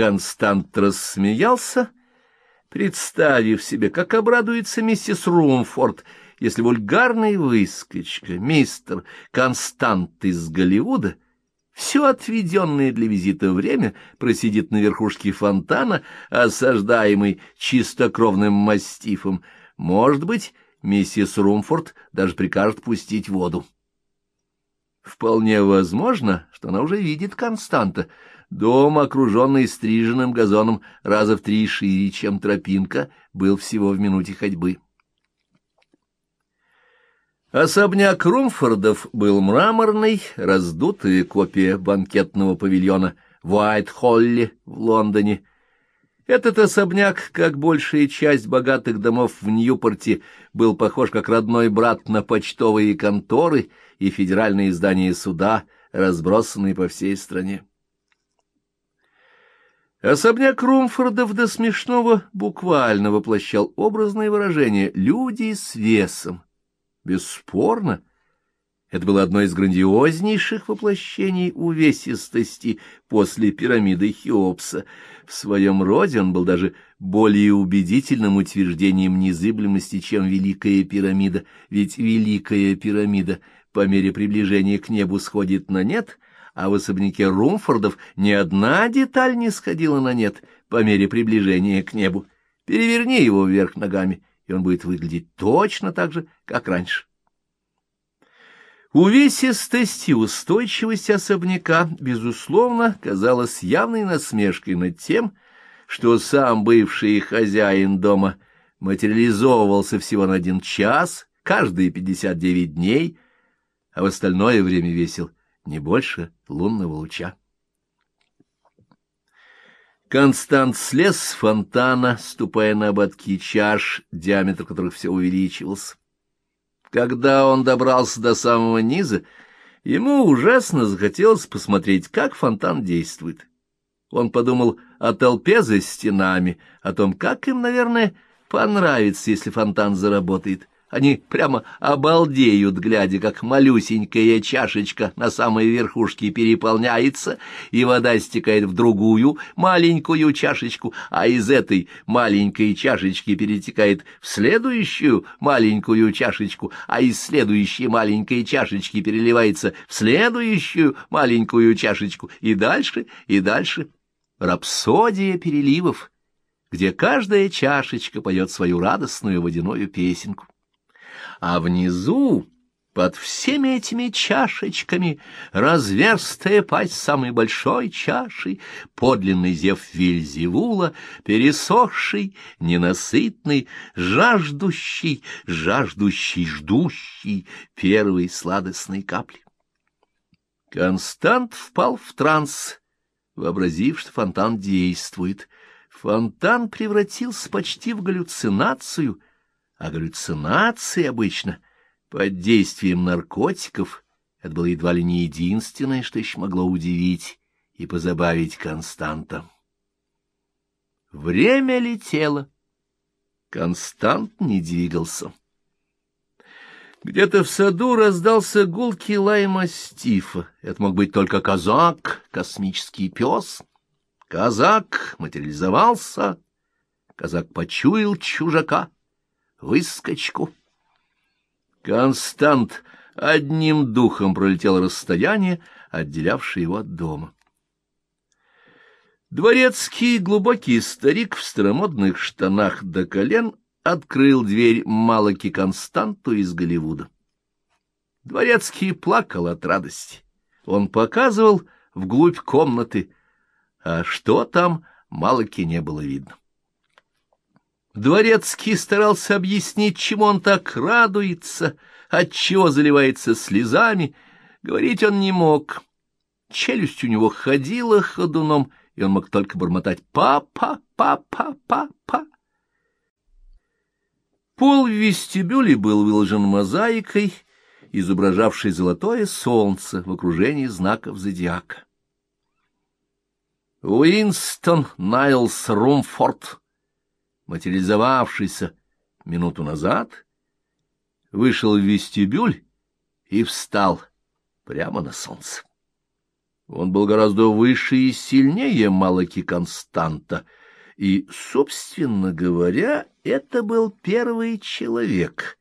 Констант рассмеялся, представив себе, как обрадуется миссис Румфорд, если вульгарный выскочка, мистер Констант из Голливуда, все отведенное для визита время просидит на верхушке фонтана, осаждаемый чистокровным мастифом. Может быть, миссис Румфорд даже прикажет пустить воду. Вполне возможно, что она уже видит Константа. Дом, окруженный стриженным газоном раза в три шире, чем тропинка, был всего в минуте ходьбы. Особняк Румфордов был мраморный, раздутая копия банкетного павильона в Уайт-Холле в Лондоне. Этот особняк, как большая часть богатых домов в Ньюпорте, был похож как родной брат на почтовые конторы и федеральные здания суда, разбросанные по всей стране. Особняк Румфордов до смешного буквально воплощал образное выражение «люди с весом». Бесспорно, это было одно из грандиознейших воплощений увесистости после пирамиды Хеопса. В своем роде он был даже более убедительным утверждением незыблемости, чем Великая пирамида, ведь Великая пирамида по мере приближения к небу сходит на нет, а в особняке Румфордов ни одна деталь не сходила на нет по мере приближения к небу. Переверни его вверх ногами — и он будет выглядеть точно так же, как раньше. Увесистость и устойчивость особняка, безусловно, казалась явной насмешкой над тем, что сам бывший хозяин дома материализовывался всего на один час, каждые пятьдесят девять дней, а в остальное время весил не больше лунного луча. Констант слез с фонтана, ступая на ободки чаш, диаметр которых все увеличивался. Когда он добрался до самого низа, ему ужасно захотелось посмотреть, как фонтан действует. Он подумал о толпе за стенами, о том, как им, наверное, понравится, если фонтан заработает. Они прямо обалдеют, глядя, как малюсенькая чашечка на самой верхушке переполняется, и вода стекает в другую маленькую чашечку, а из этой маленькой чашечки перетекает в следующую маленькую чашечку, а из следующей маленькой чашечки переливается в следующую маленькую чашечку, и дальше, и дальше. Рапсодия переливов, где каждая чашечка поет свою радостную водяную песенку а внизу, под всеми этими чашечками, разверстая пасть самой большой чашей, подлинный зев Вильзевула, пересохший, ненасытный, жаждущий, жаждущий, ждущий первой сладостной капли. Констант впал в транс, вообразив, что фонтан действует. Фонтан превратился почти в галлюцинацию — а галлюцинации обычно под действием наркотиков это было едва ли не единственное, что еще могло удивить и позабавить Константа. Время летело. Констант не двигался. Где-то в саду раздался гулкий лай мастифа. Это мог быть только казак, космический пес. Казак материализовался, казак почуял чужака выскочку. Констант одним духом пролетел расстояние, отделявшее его от дома. Дворецкий глубокий старик в старомодных штанах до колен открыл дверь Малаки Константу из Голливуда. Дворецкий плакал от радости. Он показывал вглубь комнаты, а что там, Малаки не было видно. Дворецкий старался объяснить, чему он так радуется, отчего заливается слезами. Говорить он не мог. Челюсть у него ходила ходуном, и он мог только бормотать «папа, папа, папа». Пол в вестибюле был выложен мозаикой, изображавшей золотое солнце в окружении знаков зодиака. Уинстон Найлс Румфорд материализовавшийся минуту назад, вышел в вестибюль и встал прямо на солнце. Он был гораздо выше и сильнее Малаки Константа, и, собственно говоря, это был первый человек,